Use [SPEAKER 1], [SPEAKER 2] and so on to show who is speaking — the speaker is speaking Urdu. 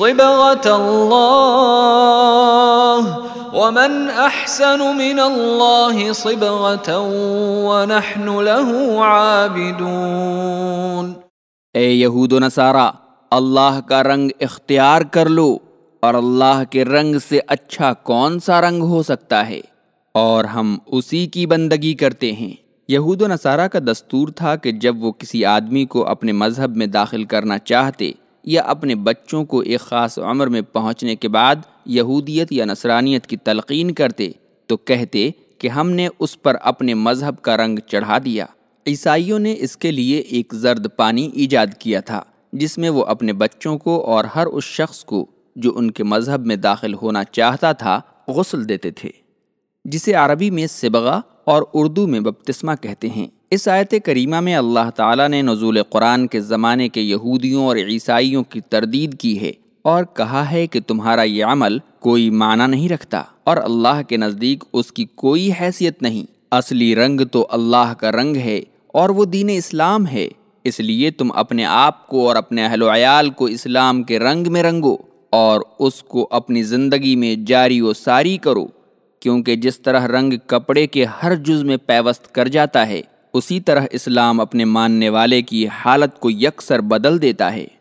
[SPEAKER 1] صبغة الله ومن أحسن من الله صبغة ونحن له عابدون.
[SPEAKER 2] اے یہود و نصارہ، اللہ کا رنگ اختیار کر لو اور اللہ کے رنگ سے اچھا کون سا رنگ ہو سکتا ہے؟ اور ہم اسی کی بندگی کرتے ہیں۔ یہود و نصارہ کا دستور تھا کہ جب وہ کسی آدمی کو اپنے مذہب میں داخل کرنا چاہتے یا اپنے بچوں کو ایک خاص عمر میں پہنچنے کے بعد یہودیت یا نصرانیت کی تلقین کرتے تو کہتے کہ ہم نے اس پر اپنے مذہب کا رنگ چڑھا دیا۔ عیسائیوں نے اس کے لیے ایک زرد پانی ایجاد کیا تھا، جس میں وہ اپنے بچوں کو اور ہر اس شخص کو جو ان کے مذہب میں داخل ہونا چاہتا تھا، غسل دیتے تھے، جسے عربی میں سبغہ اور اردو میں بپتسمہ کہتے ہیں۔ اس آیت کریمہ میں اللہ تعالیٰ نے نزول قرآن کے زمانے کے یہودیوں اور عیسائیوں کی تردید کی ہے اور کہا ہے کہ تمہارا یہ عمل کوئی معنی نہیں رکھتا اور اللہ کے نزدیک اس کی کوئی حیثیت نہیں۔ اصلی رنگ تو اللہ کا رنگ ہے اور وہ دین اسلام ہے۔ اس لیے تم اپنے آپ کو اور اپنے اہل و عیال کو اسلام کے رنگ میں رنگو اور اس کو اپنی زندگی میں جاری و ساری کرو، کیونکہ جس طرح رنگ کپڑے کے ہر جز میں پیوست کر جاتا ہے اسی طرح اسلام اپنے ماننے والے کی حالت کو یکسر بدل دیتا ہے۔